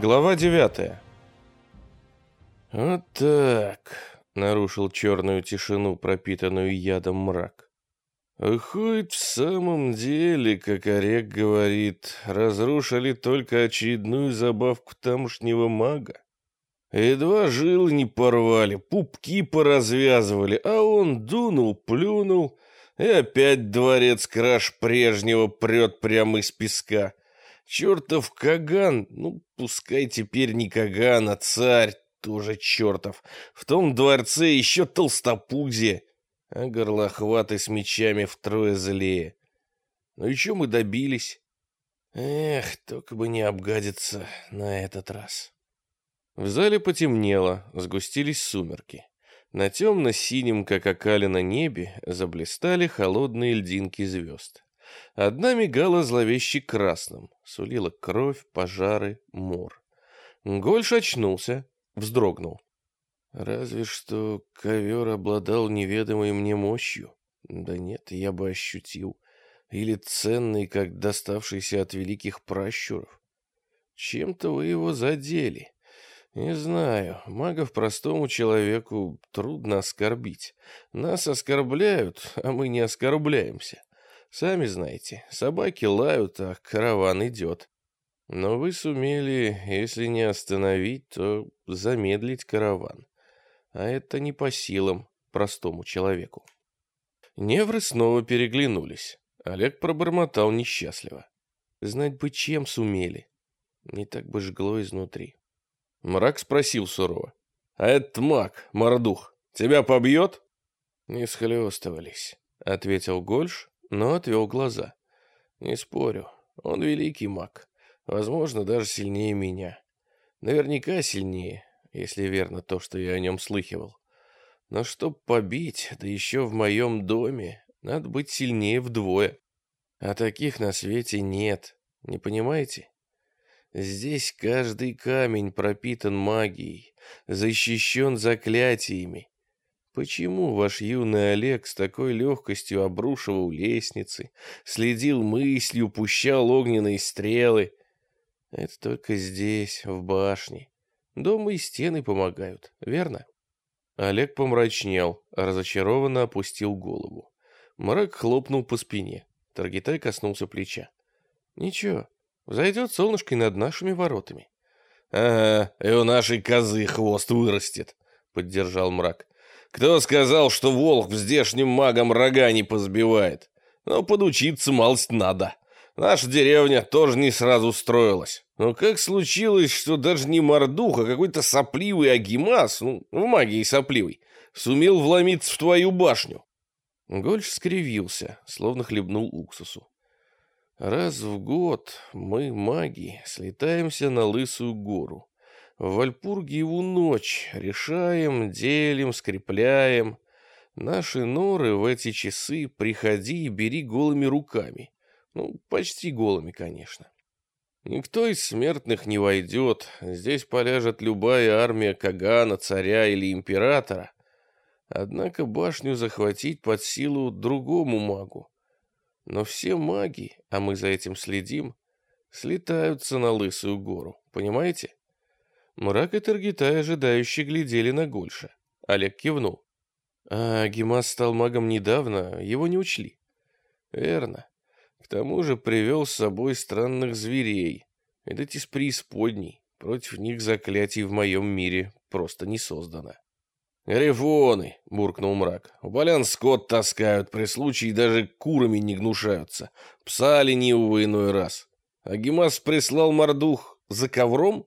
Глава девятая. «Вот так», — нарушил черную тишину, пропитанную ядом мрак. «А хоть в самом деле, как Орек говорит, разрушили только очередную забавку тамошнего мага. Едва жил не порвали, пупки поразвязывали, а он дунул, плюнул, и опять дворец краш прежнего прет прямо из песка». Чертов Каган, ну, пускай теперь не Каган, а царь, тоже чертов. В том дворце еще толстопузи, а горлохваты с мечами втрое злее. Ну и что мы добились? Эх, только бы не обгадиться на этот раз. В зале потемнело, сгустились сумерки. На темно-синем, как окалина небе, заблистали холодные льдинки звезд. Одна мигала зловеще красным, сулила кровь, пожары, мор. Гольш очнулся, вздрогнул. Разве что ковер обладал неведомой мне мощью. Да нет, я бы ощутил. Или ценный, как доставшийся от великих пращуров. Чем-то вы его задели. Не знаю, магов простому человеку трудно оскорбить. Нас оскорбляют, а мы не оскорбляемся. Сами знаете, собаки лают, а караван идет. Но вы сумели, если не остановить, то замедлить караван. А это не по силам простому человеку. Невры снова переглянулись. Олег пробормотал несчастливо. Знать бы, чем сумели. Не так бы жгло изнутри. Мрак спросил сурово. «А этот маг, Мордух, тебя побьет?» «Не схлестывались», — ответил Гольш но отвел глаза. Не спорю, он великий маг, возможно, даже сильнее меня. Наверняка сильнее, если верно то, что я о нем слыхивал. Но чтоб побить, да еще в моем доме, надо быть сильнее вдвое. А таких на свете нет, не понимаете? Здесь каждый камень пропитан магией, защищен заклятиями, Почему ваш юный Олег с такой легкостью обрушивал лестницы, следил мыслью, пущал огненные стрелы? Это только здесь, в башне. Дома и стены помогают, верно? Олег помрачнел, разочарованно опустил голову. Мрак хлопнул по спине. Таргитай коснулся плеча. Ничего, зайдет солнышко над нашими воротами. Ага, и у нашей козы хвост вырастет, поддержал мрак. Кто сказал, что волк в здешнем магом рога не позбивает? Но подучиться малость надо. Наша деревня тоже не сразу строилась. Но как случилось, что даже не мордух, а какой-то сопливый агимас, ну, в магии сопливый, сумел вломиться в твою башню? Гольш скривился, словно хлебнул уксусу. Раз в год мы, маги, слетаемся на Лысую гору. В Вальпургиеву ночь решаем, делим, скрепляем. Наши норы в эти часы приходи и бери голыми руками. Ну, почти голыми, конечно. Никто из смертных не войдет. Здесь поляжет любая армия Кагана, царя или императора. Однако башню захватить под силу другому магу. Но все маги, а мы за этим следим, слетаются на Лысую гору, понимаете? Мрак и Таргитай ожидающе глядели на Гольша. Олег кивнул. А Гемас стал магом недавно, его не учли. Верно. К тому же привел с собой странных зверей. Это из преисподней. Против них заклятий в моем мире просто не создано. «Грифоны!» — буркнул мрак. «У полян скот таскают, при случае даже курами не гнушаются. Пса ленивого иной раз. А Гемас прислал мордух за ковром?»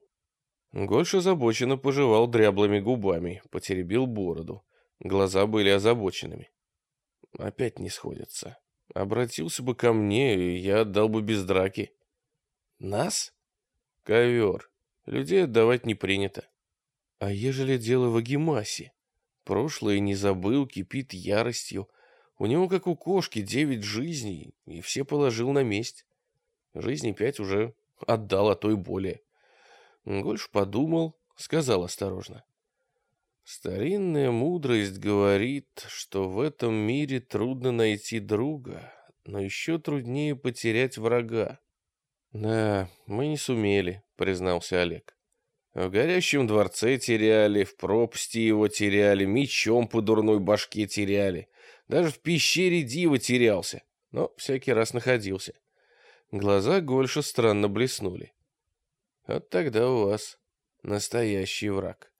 Гольш озабоченно пожевал дряблыми губами, потеребил бороду. Глаза были озабоченными. Опять не сходятся. Обратился бы ко мне, и я отдал бы без драки. Нас? Ковер. Людей отдавать не принято. А ежели дело в Агимасе? Прошлое не забыл, кипит яростью. У него, как у кошки, девять жизней, и все положил на месть. Жизни пять уже отдал, а то и более. Гольш подумал, сказал осторожно. Старинная мудрость говорит, что в этом мире трудно найти друга, но еще труднее потерять врага. Да, мы не сумели, признался Олег. В горящем дворце теряли, в пропасти его теряли, мечом по дурной башке теряли. Даже в пещере дива терялся, но всякий раз находился. Глаза Гольша странно блеснули. Вот тогда у вас настоящий враг.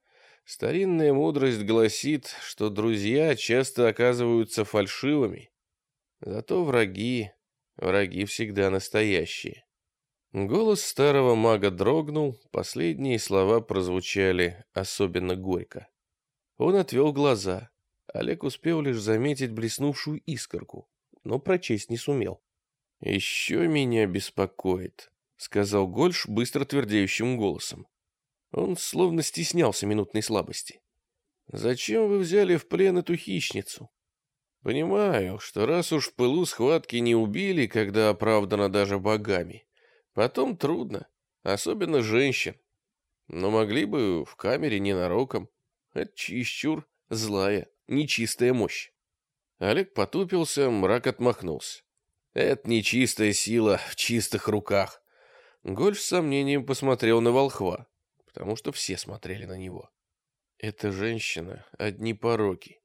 Старинная мудрость гласит, что друзья часто оказываются фальшивыми, зато враги, враги всегда настоящие. Голос старого мага дрогнул, последние слова прозвучали особенно горько. Он отвел глаза. Олег успел лишь заметить блеснувшую искорку, но прочесть не сумел. «Еще меня беспокоит», — сказал Гольш быстро твердеющим голосом. Он словно стеснялся минутной слабости. «Зачем вы взяли в плен эту хищницу?» «Понимаю, что раз уж в пылу схватки не убили, когда оправдано даже богами, потом трудно, особенно женщин. Но могли бы в камере ненароком. Это чересчур злая, нечистая мощь». Олег потупился, мрак отмахнулся. «Это нечистая сила в чистых руках». Гольф с сомнением посмотрел на волхва потому что все смотрели на него. Эта женщина — одни пороки.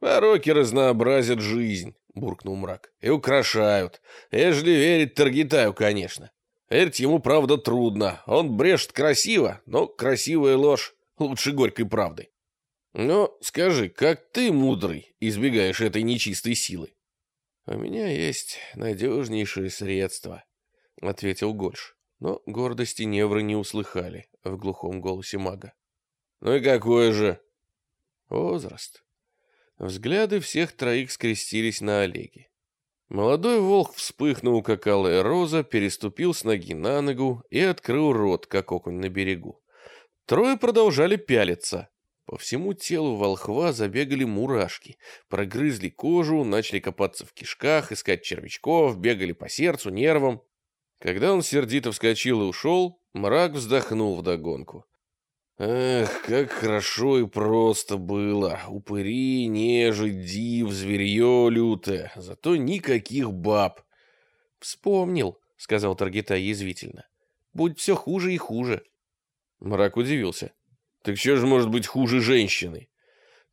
«Пороки разнообразят жизнь», — буркнул мрак, — «и украшают. Ежели верить Таргитаю, конечно. Верить ему, правда, трудно. Он брешет красиво, но красивая ложь лучше горькой правды. Но скажи, как ты, мудрый, избегаешь этой нечистой силы?» «У меня есть надежнейшее средство», — ответил Гольш. Но гордости Невры не услыхали в глухом голосе мага. «Ну и какой же?» «Возраст». Взгляды всех троих скрестились на Олеге. Молодой волк вспыхнул, как алая роза, переступил с ноги на ногу и открыл рот, как окунь на берегу. Трое продолжали пялиться. По всему телу волхва забегали мурашки, прогрызли кожу, начали копаться в кишках, искать червячков, бегали по сердцу, нервам. Когда он сердито вскочил и ушел, мрак вздохнул вдогонку. Эх, как хорошо и просто было. Упыри, нежить, див, зверье лютое. Зато никаких баб. Вспомнил, сказал Таргитай язвительно. Будет все хуже и хуже. Мрак удивился. Так что же может быть хуже женщины?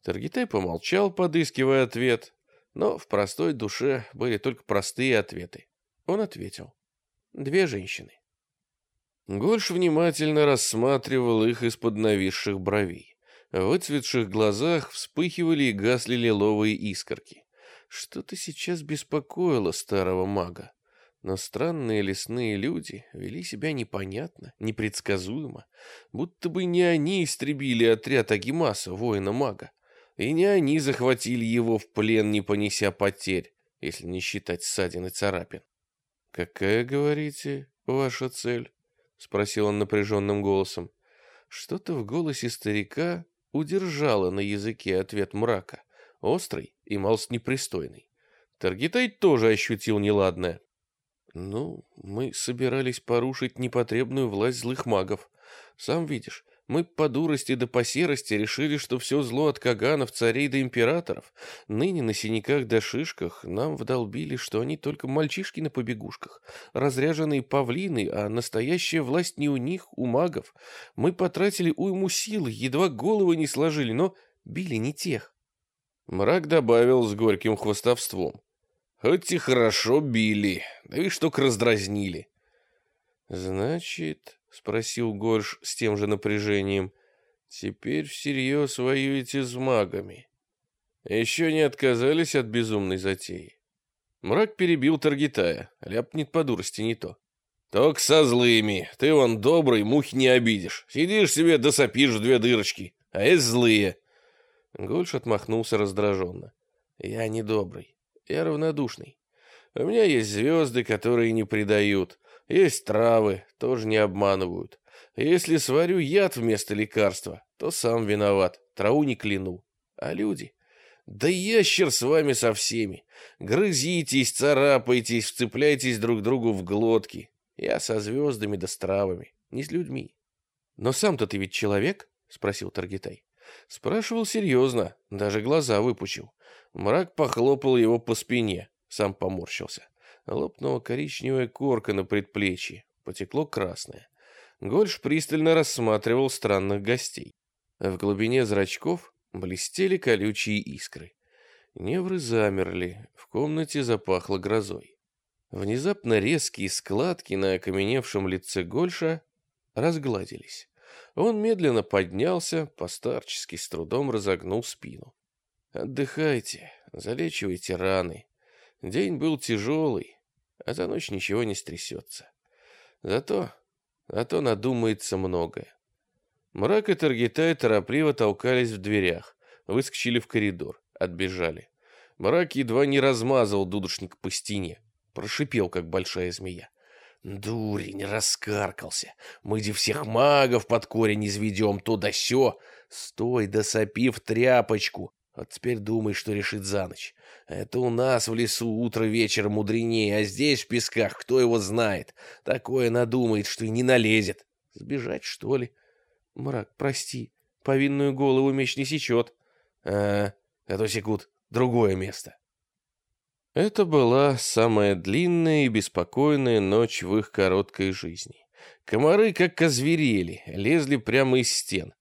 Таргитай помолчал, подыскивая ответ, но в простой душе были только простые ответы. Он ответил две женщины. Гольш внимательно рассматривал их из-под нависших бровей. В выцветших глазах вспыхивали и гасли лиловые искорки. Что-то сейчас беспокоило старого мага. Но странные лесные люди вели себя непонятно, непредсказуемо, будто бы не они истребили отряд Агимаса, воина-мага, и не они захватили его в плен, не понеся потерь, если не считать ссадин и царапин. «Какая, говорите, ваша цель?» — спросил он напряженным голосом. Что-то в голосе старика удержало на языке ответ мрака, острый и малость непристойный. Таргитай тоже ощутил неладное. «Ну, мы собирались порушить непотребную власть злых магов. Сам видишь, мы по дурости да по серости решили, что все зло от каганов, царей да императоров. Ныне на синяках да шишках нам вдолбили, что они только мальчишки на побегушках, разряженные павлины, а настоящая власть не у них, у магов. Мы потратили уйму сил, едва головы не сложили, но били не тех. Мрак добавил с горьким хвостовством. Хоть и хорошо били, да и штук раздразнили. Значит, спросил Горш с тем же напряжением. Теперь всерьез воюете с магами. Еще не отказались от безумной затеи. Мрак перебил Таргитая, ляпнет по дурости не то. Только со злыми. Ты он добрый, мух не обидишь. Сидишь себе да сопишь в две дырочки. А есть злые. Гольш отмахнулся раздраженно. Я не добрый. Я равнодушный. У меня есть звезды, которые не предают. Есть травы, тоже не обманывают. Если сварю яд вместо лекарства, то сам виноват, траву не кляну. А люди? Да ящер с вами со всеми. Грызитесь, царапайтесь, вцепляйтесь друг другу в глотки. Я со звездами да с травами, не с людьми. Но сам-то ты ведь человек? Спросил Таргитай. Спрашивал серьезно, даже глаза выпучил. Мрак похлопал его по спине, сам поморщился. Лопнула коричневая корка на предплечье, потекло красное. Гольш пристально рассматривал странных гостей. В глубине зрачков блестели колючие искры. Невры замерли, в комнате запахло грозой. Внезапно резкие складки на окаменевшем лице Гольша разгладились. Он медленно поднялся, постарчески с трудом разогнул спину. «Отдыхайте, залечивайте раны. День был тяжелый, а за ночь ничего не стрясется. Зато, зато надумается многое. Мрак и Таргитай торопливо толкались в дверях, выскочили в коридор, отбежали. Мрак едва не размазал дудушник по стене, прошипел, как большая змея. Дурень раскаркался. Мы де всех магов под корень изведем, то да сё. Стой, да сопи в тряпочку. Вот теперь думай, что решит за ночь. Это у нас в лесу утро вечер мудренее, а здесь в песках кто его знает. Такое надумает, что и не налезет. Сбежать, что ли? Мрак, прости, повинную голову меч не сечет. А, а то секут другое место. Это была самая длинная и беспокойная ночь в их короткой жизни. Комары, как озверели, лезли прямо из стен.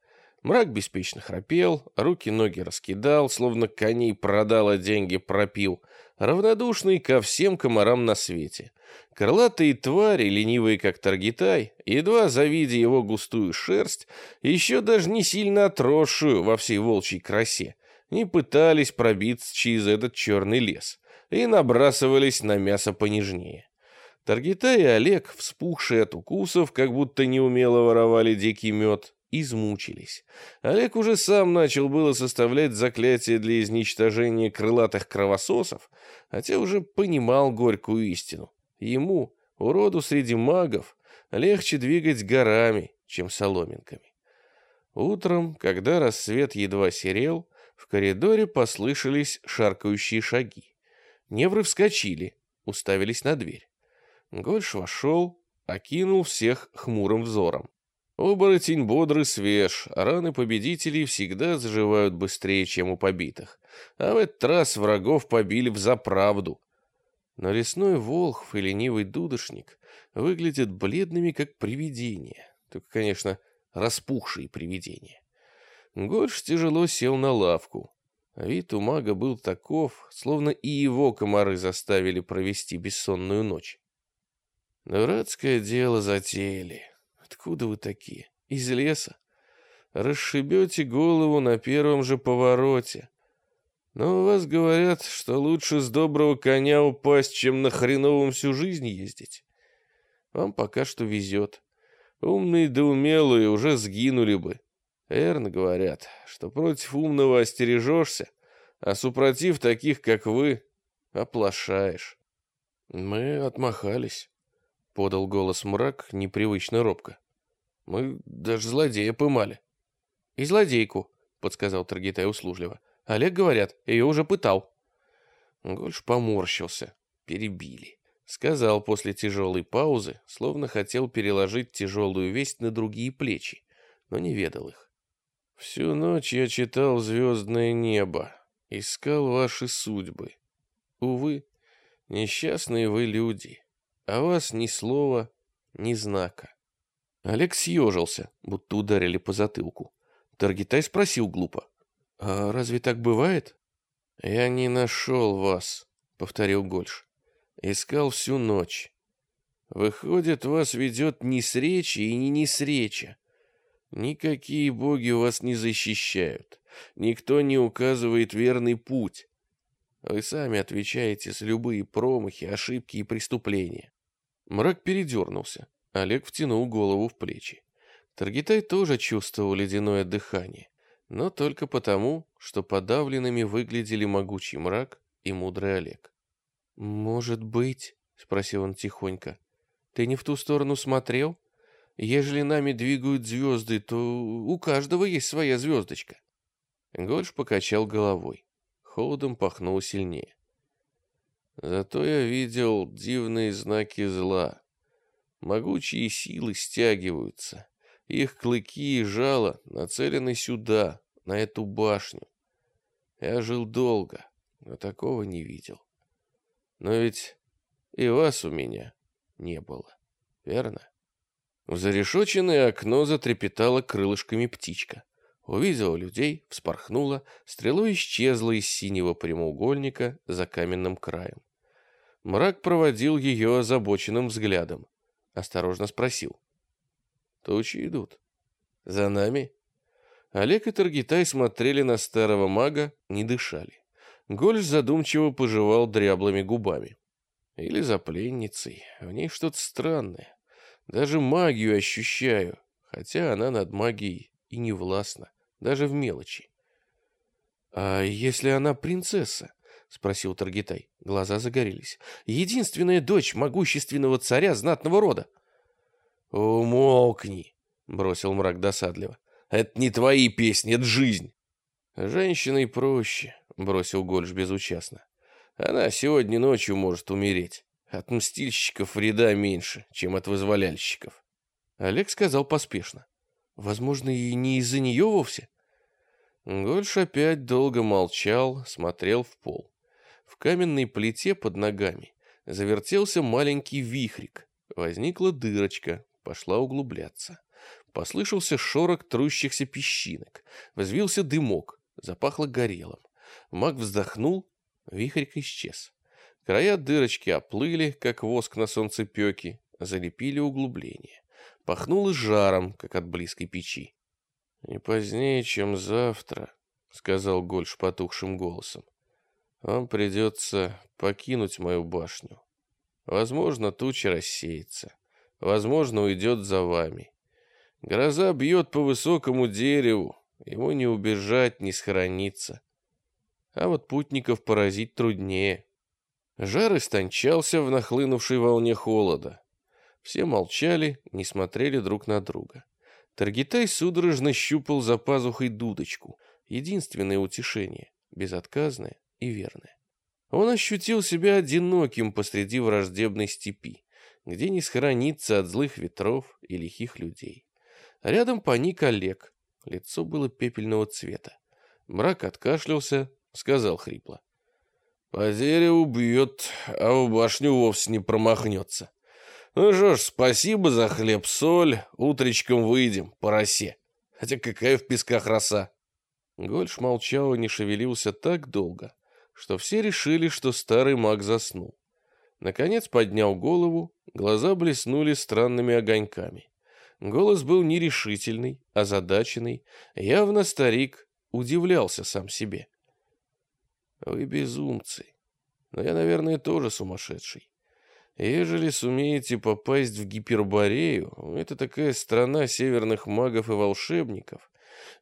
Мрак беспечно храпел, руки-ноги раскидал, словно коней продал, а деньги пропил, равнодушный ко всем комарам на свете. Крылатые твари, ленивые как Таргитай, едва завидя его густую шерсть, еще даже не сильно отросшую во всей волчьей красе, не пытались пробиться через этот черный лес и набрасывались на мясо понежнее. Таргитай и Олег, вспухшие от укусов, как будто неумело воровали дикий мед, измучились. Олег уже сам начал было составлять заклятие для изничтожения крылатых кровососов, хотя уже понимал горькую истину. Ему, уроду среди магов, легче двигать горами, чем соломинками. Утром, когда рассвет едва серел, в коридоре послышались шаркающие шаги. Невры вскочили, уставились на дверь. Гольш вошел, окинул всех хмурым взором. Оборотень бодрый свеж, а раны победителей всегда заживают быстрее, чем у побитых. А в этот раз врагов побили в заправду. Но лесной волхв и ленивый дудошник выглядят бледными, как привидения. Только, конечно, распухшие привидения. Гольш тяжело сел на лавку. Вид у мага был таков, словно и его комары заставили провести бессонную ночь. Дурацкое дело затеяли. Откуда вы такие? Из леса? Расшибете голову на первом же повороте. Но у вас говорят, что лучше с доброго коня упасть, чем на хреновом всю жизнь ездить. Вам пока что везет. Умные да умелые уже сгинули бы. Верно говорят, что против умного остережешься, а супротив таких, как вы, оплошаешь. Мы отмахались, — подал голос мрак непривычно робко. Мы даже злодея поймали. И злодейку, подсказал Таргитай услужливо. Олег, говорят, ее уже пытал. Гольш поморщился. Перебили. Сказал после тяжелой паузы, словно хотел переложить тяжелую весть на другие плечи, но не ведал их. Всю ночь я читал звездное небо, искал ваши судьбы. Увы, несчастные вы люди, а вас ни слова, ни знака. Олег съежился, будто ударили по затылку. Таргитай спросил глупо. «А разве так бывает?» «Я не нашел вас», — повторил Гольш. «Искал всю ночь. Выходит, вас ведет не среча и не несреча. Никакие боги вас не защищают. Никто не указывает верный путь. Вы сами отвечаете за любые промахи, ошибки и преступления». Мрак передернулся. Олег втянул голову в плечи. Таргитай тоже чувствовал ледяное дыхание, но только потому, что подавленными выглядели могучий мрак и мудрый Олег. «Может быть», — спросил он тихонько, — «ты не в ту сторону смотрел? Ежели нами двигают звезды, то у каждого есть своя звездочка». Гольш покачал головой. Холодом пахнул сильнее. «Зато я видел дивные знаки зла», Могучие силы стягиваются. Их клыки и жало нацелены сюда, на эту башню. Я жил долго, но такого не видел. Но ведь и вас у меня не было, верно? В зарешоченное окно затрепетала крылышками птичка. Увидела людей, вспорхнула, стрелой исчезла из синего прямоугольника за каменным краем. Мрак проводил ее озабоченным взглядом. Осторожно спросил. «Тучи идут. За нами?» Олег и Таргитай смотрели на старого мага, не дышали. Гольш задумчиво пожевал дряблыми губами. Или за пленницей. В ней что-то странное. Даже магию ощущаю, хотя она над магией и не властна, даже в мелочи. «А если она принцесса?» — спросил Таргитай. Глаза загорелись. «Единственная дочь могущественного царя знатного рода». «Умолкни!» — бросил мрак досадливо. Это не твои песни, это жизнь. Женщиной проще, бросил Гольш безучастно. Она сегодня ночью может умереть. От мстильщиков вреда меньше, чем от вызволяльщиков. Олег сказал поспешно. Возможно, и не из-за нее вовсе. Гольш опять долго молчал, смотрел в пол. В каменной плите под ногами завертелся маленький вихрик. Возникла дырочка, пошла углубляться. Послышался шорох трущихся песчинок. Взвился дымок. Запахло горелым. Маг вздохнул. Вихрик исчез. Края дырочки оплыли, как воск на солнцепеке, залепили углубление. Пахнуло жаром, как от близкой печи. «Не позднее, чем завтра», — сказал Гольш потухшим голосом. «Вам придется покинуть мою башню. Возможно, туча рассеется. Возможно, уйдет за вами. Гроза бьет по высокому дереву, ему не убежать, не схорониться. А вот путников поразить труднее. Жар истончался в нахлынувшей волне холода. Все молчали, не смотрели друг на друга. Таргитай судорожно щупал за пазухой дудочку. Единственное утешение, безотказное и верное. Он ощутил себя одиноким посреди враждебной степи, где не схорониться от злых ветров и лихих людей. Рядом паник Олег. Лицо было пепельного цвета. Мрак откашлялся, сказал хрипло. «По дереву бьет, а в башню вовсе не промахнется. Ну что ж, спасибо за хлеб-соль, утречком выйдем, по росе. Хотя какая в песках роса?» Гольш молчал и не шевелился так долго, что все решили, что старый маг заснул. Наконец поднял голову, глаза блеснули странными огоньками. Голос был нерешительный, озадаченный. Явно старик удивлялся сам себе. Вы безумцы. Но я, наверное, тоже сумасшедший. Ежели сумеете попасть в Гиперборею, это такая страна северных магов и волшебников.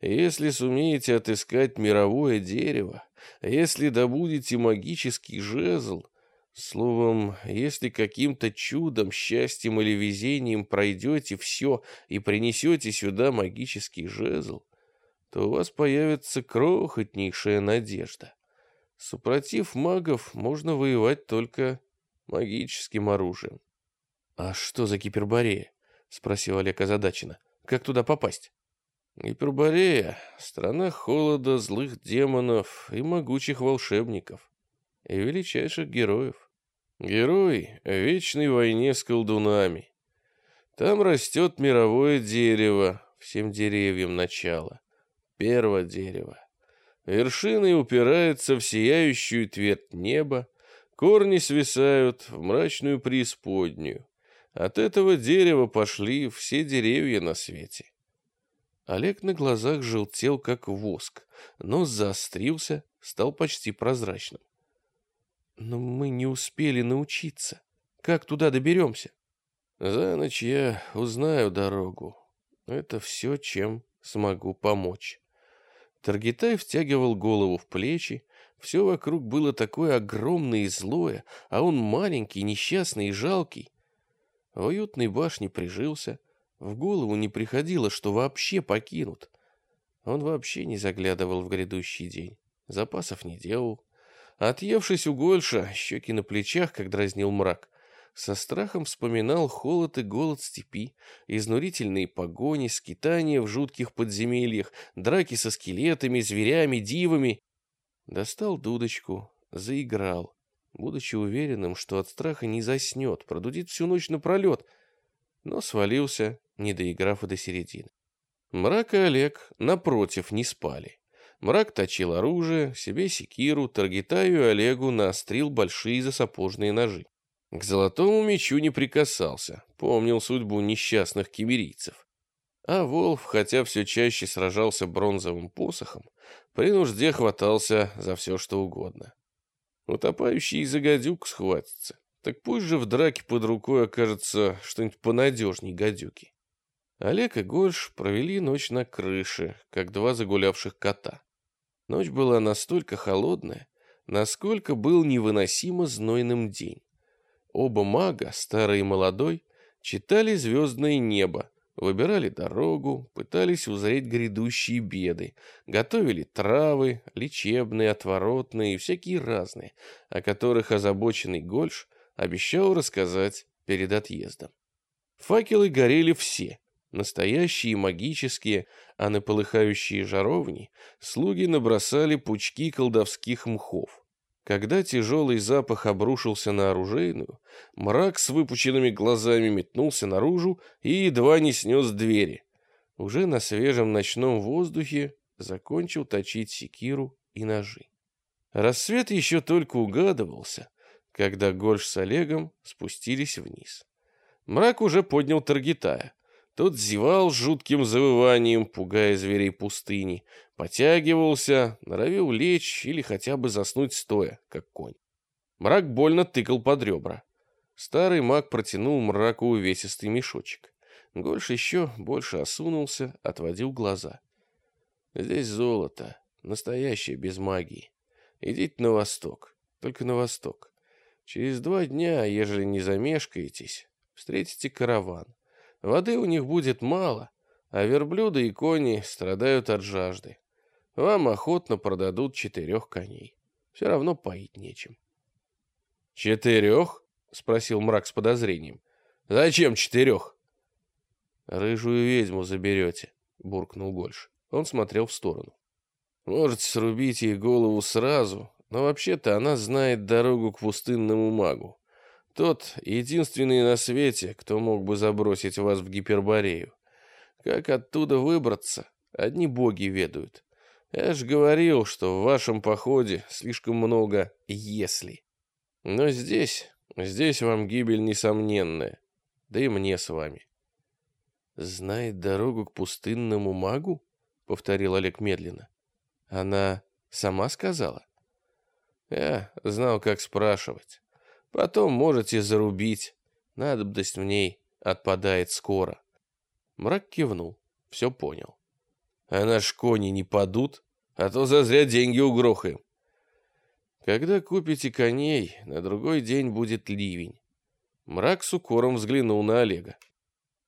Если сумеете отыскать мировое дерево, если добудете магический жезл, Словом, если каким-то чудом, счастьем или везением пройдете все и принесете сюда магический жезл, то у вас появится крохотнейшая надежда. Супротив магов можно воевать только магическим оружием. — А что за Гиперборея? — спросил Олег озадаченно. — Как туда попасть? Гиперборея — страна холода, злых демонов и могучих волшебников и величайших героев. Герой в вечной войне с колдунами. Там растет мировое дерево, всем деревьям начало. Первое дерево. Вершины упираются в сияющую твердь неба, корни свисают в мрачную преисподнюю. От этого дерева пошли все деревья на свете. Олег на глазах желтел, как воск, нос заострился, стал почти прозрачным. Но мы не успели научиться. Как туда доберемся? За ночь я узнаю дорогу. Это все, чем смогу помочь. Таргитай втягивал голову в плечи. Все вокруг было такое огромное и злое, а он маленький, несчастный и жалкий. В уютной башне прижился. В голову не приходило, что вообще покинут. Он вообще не заглядывал в грядущий день. Запасов не делал. Отъевшись у Гольша, щеки на плечах, как дразнил мрак, со страхом вспоминал холод и голод степи, изнурительные погони, скитания в жутких подземельях, драки со скелетами, зверями, дивами. Достал дудочку, заиграл, будучи уверенным, что от страха не заснет, продудит всю ночь напролет, но свалился не доиграв и до середины. Мрак и Олег, напротив, не спали. Мрак точил оружие, себе секиру, Таргитаю и Олегу наострил большие засапожные ножи. К золотому мечу не прикасался, помнил судьбу несчастных кемерийцев. А Волф, хотя все чаще сражался бронзовым посохом, при нужде хватался за все, что угодно. Утопающий из-за гадюк схватится. Так пусть же в драке под рукой окажется что-нибудь понадежней гадюки. Олег и Гольш провели ночь на крыше, как два загулявших кота. Ночь была настолько холодная, насколько был невыносимо знойным день. Оба мага, старый и молодой, читали звездное небо, выбирали дорогу, пытались узреть грядущие беды, готовили травы, лечебные, отворотные и всякие разные, о которых озабоченный Гольш обещал рассказать перед отъездом. Факелы горели все, настоящие магические, а на полыхающие жаровни слуги набросали пучки колдовских мхов. Когда тяжелый запах обрушился на оружейную, мрак с выпученными глазами метнулся наружу и едва не снес двери. Уже на свежем ночном воздухе закончил точить секиру и ножи. Рассвет еще только угадывался, когда Гольш с Олегом спустились вниз. Мрак уже поднял Таргитая. Тот зевал жутким завыванием, пугая зверей пустыни, потягивался, норовил лечь или хотя бы заснуть стоя, как конь. Мрак больно тыкал под ребра. Старый маг протянул мраку увесистый мешочек. Гольш еще больше осунулся, отводил глаза. «Здесь золото, настоящее, без магии. Идите на восток, только на восток. Через два дня, ежели не замешкаетесь, встретите караван. Воды у них будет мало, а верблюды и кони страдают от жажды. Вам охотно продадут четырех коней. Все равно поить нечем. «Четырех?» — спросил мрак с подозрением. «Зачем четырех?» «Рыжую ведьму заберете», — буркнул Гольш. Он смотрел в сторону. «Можете срубить ей голову сразу, но вообще-то она знает дорогу к пустынному магу. Тот единственный на свете, кто мог бы забросить вас в Гиперборею. Как оттуда выбраться, одни боги ведают. Я ж говорил, что в вашем походе слишком много «если». Но здесь, здесь вам гибель несомненная. Да и мне с вами. «Знает дорогу к пустынному магу?» — повторил Олег медленно. «Она сама сказала?» Я знал, как спрашивать. Потом можете зарубить. Надобность в ней отпадает скоро. Мрак кивнул. Все понял. А наш кони не падут, а то зазря деньги угрохаем. Когда купите коней, на другой день будет ливень. Мрак с укором взглянул на Олега.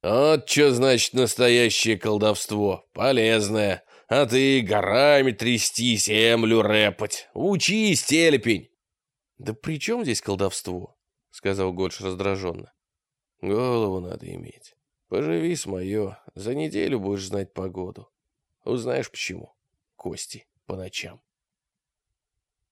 Вот что значит настоящее колдовство. Полезное. А ты горами трясти, землю рэпать. Учись, телепень!» «Да при чем здесь колдовство?» — сказал Гольш раздраженно. «Голову надо иметь. Поживи с мое, за неделю будешь знать погоду. Узнаешь почему. Кости по ночам».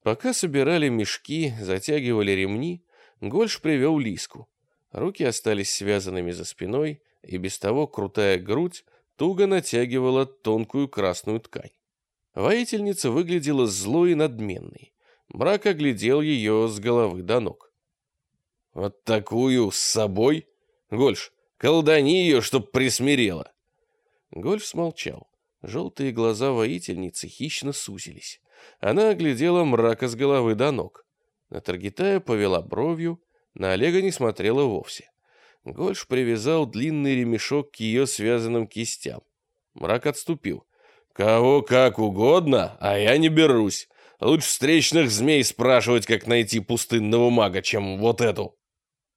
Пока собирали мешки, затягивали ремни, Гольш привел Лиску. Руки остались связанными за спиной, и без того крутая грудь туго натягивала тонкую красную ткань. Воительница выглядела злой и надменной. Мрак оглядел ее с головы до ног. «Вот такую с собой? Гольш, колдани ее, чтоб присмирела!» Гольш смолчал. Желтые глаза воительницы хищно сузились. Она оглядела мрака с головы до ног. На Таргитая повела бровью, на Олега не смотрела вовсе. Гольш привязал длинный ремешок к ее связанным кистям. Мрак отступил. «Кого как угодно, а я не берусь. Лучше встречных змей спрашивать, как найти пустынного мага, чем вот эту».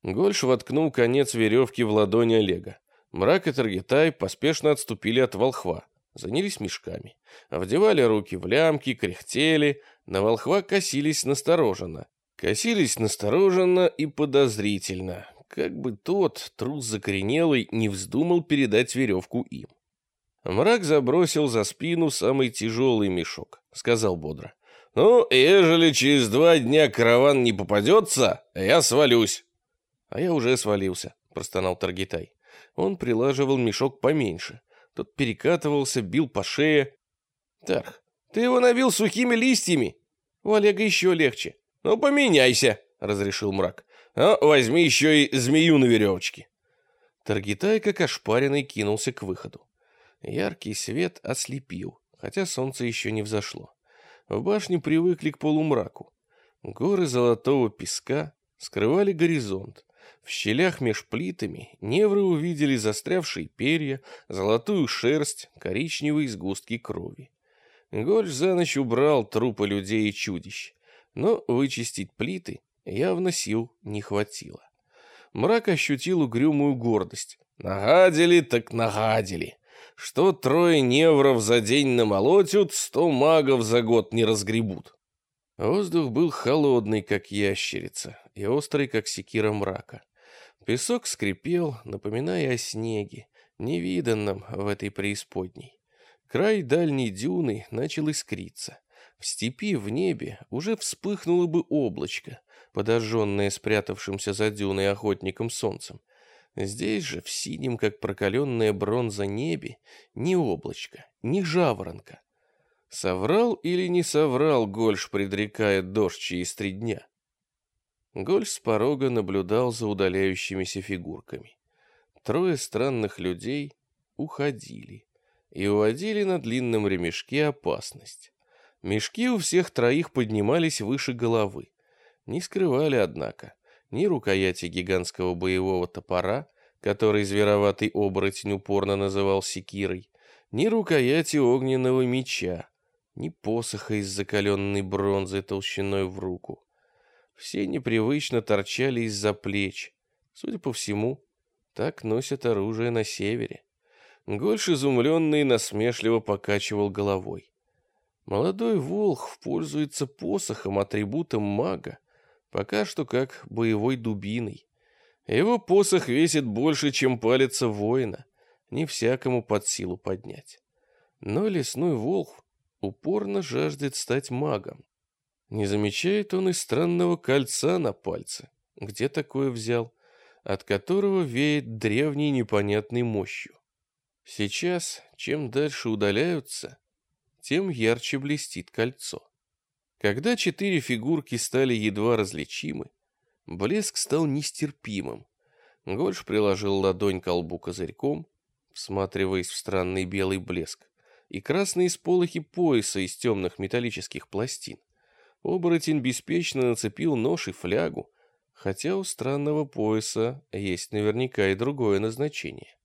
Гольш воткнул конец веревки в ладони Олега. Мрак и Таргитай поспешно отступили от волхва. Занялись мешками. Вдевали руки в лямки, кряхтели. На волхва косились настороженно. Косились настороженно и подозрительно как бы тот, трус закоренелый, не вздумал передать веревку им. Мрак забросил за спину самый тяжелый мешок, сказал бодро. «Ну, ежели через два дня караван не попадется, я свалюсь». «А я уже свалился», — простонал Таргитай. Он прилаживал мешок поменьше. Тот перекатывался, бил по шее. «Тарх, ты его набил сухими листьями. У Олега еще легче. Ну, поменяйся», — разрешил мрак. «А возьми еще и змею на веревочке». Таргитай, как ошпаренный, кинулся к выходу. Яркий свет ослепил, хотя солнце еще не взошло. В башне привыкли к полумраку. Горы золотого песка скрывали горизонт. В щелях меж плитами невры увидели застрявшие перья, золотую шерсть, коричневые сгустки крови. Гольш за ночь убрал трупы людей и чудищ, но вычистить плиты явно сил не хватило. Мрак ощутил угрюмую гордость. Нагадили так нагадили. Что трое невров за день намолотят, сто магов за год не разгребут. Воздух был холодный, как ящерица, и острый, как секира мрака. Песок скрипел, напоминая о снеге, невиданном в этой преисподней. Край дальней дюны начал искриться. В степи в небе уже вспыхнуло бы облачко, подожженное спрятавшимся за дюной охотником солнцем. Здесь же, в синем, как прокаленная бронза небе, ни облачка, ни жаворонка. Соврал или не соврал Гольш, предрекая дождь через три дня? Гольш с порога наблюдал за удаляющимися фигурками. Трое странных людей уходили и уводили на длинном ремешке опасность. Мешки у всех троих поднимались выше головы. Не скрывали, однако, ни рукояти гигантского боевого топора, который звероватый оборотень упорно называл секирой, ни рукояти огненного меча, ни посоха из закаленной бронзы толщиной в руку. Все непривычно торчали из-за плеч. Судя по всему, так носят оружие на севере. Гольш изумленный насмешливо покачивал головой. Молодой волх пользуется посохом, атрибутом мага, пока что как боевой дубиной. Его посох весит больше, чем палец воина, не всякому под силу поднять. Но лесной волх упорно жаждет стать магом. Не замечает он и странного кольца на пальце. Где такое взял? От которого веет древней непонятной мощью. Сейчас, чем дальше удаляются, тем ярче блестит кольцо. Когда четыре фигурки стали едва различимы, блеск стал нестерпимым. Гольш приложил ладонь к колбу козырьком, всматриваясь в странный белый блеск, и красные сполохи пояса из темных металлических пластин. Оборотень беспечно нацепил нож и флягу, хотя у странного пояса есть наверняка и другое назначение.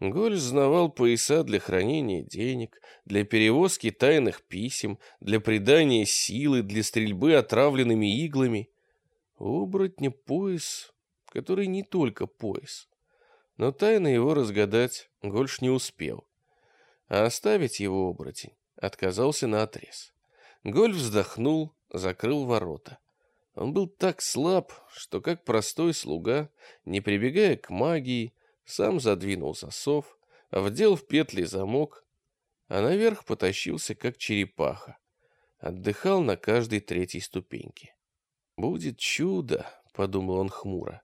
Гольш знавал пояса для хранения денег, для перевозки тайных писем, для придания силы, для стрельбы отравленными иглами. У оборотня пояс, который не только пояс. Но тайно его разгадать Гольш не успел. А оставить его оборотень отказался на отрез. Гольф вздохнул, закрыл ворота. Он был так слаб, что как простой слуга, не прибегая к магии, сам задвинул засов, вдел в петли замок, а наверх потащился, как черепаха. Отдыхал на каждой третьей ступеньке. «Будет чудо», — подумал он хмуро,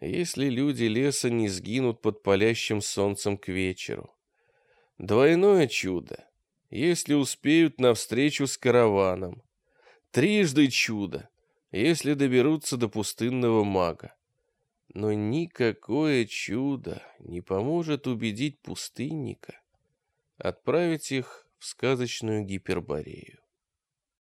«если люди леса не сгинут под палящим солнцем к вечеру. Двойное чудо, если успеют навстречу с караваном. Трижды чудо, если доберутся до пустынного мага. Но никакое чудо не поможет убедить пустынника отправить их в сказочную Гиперборею.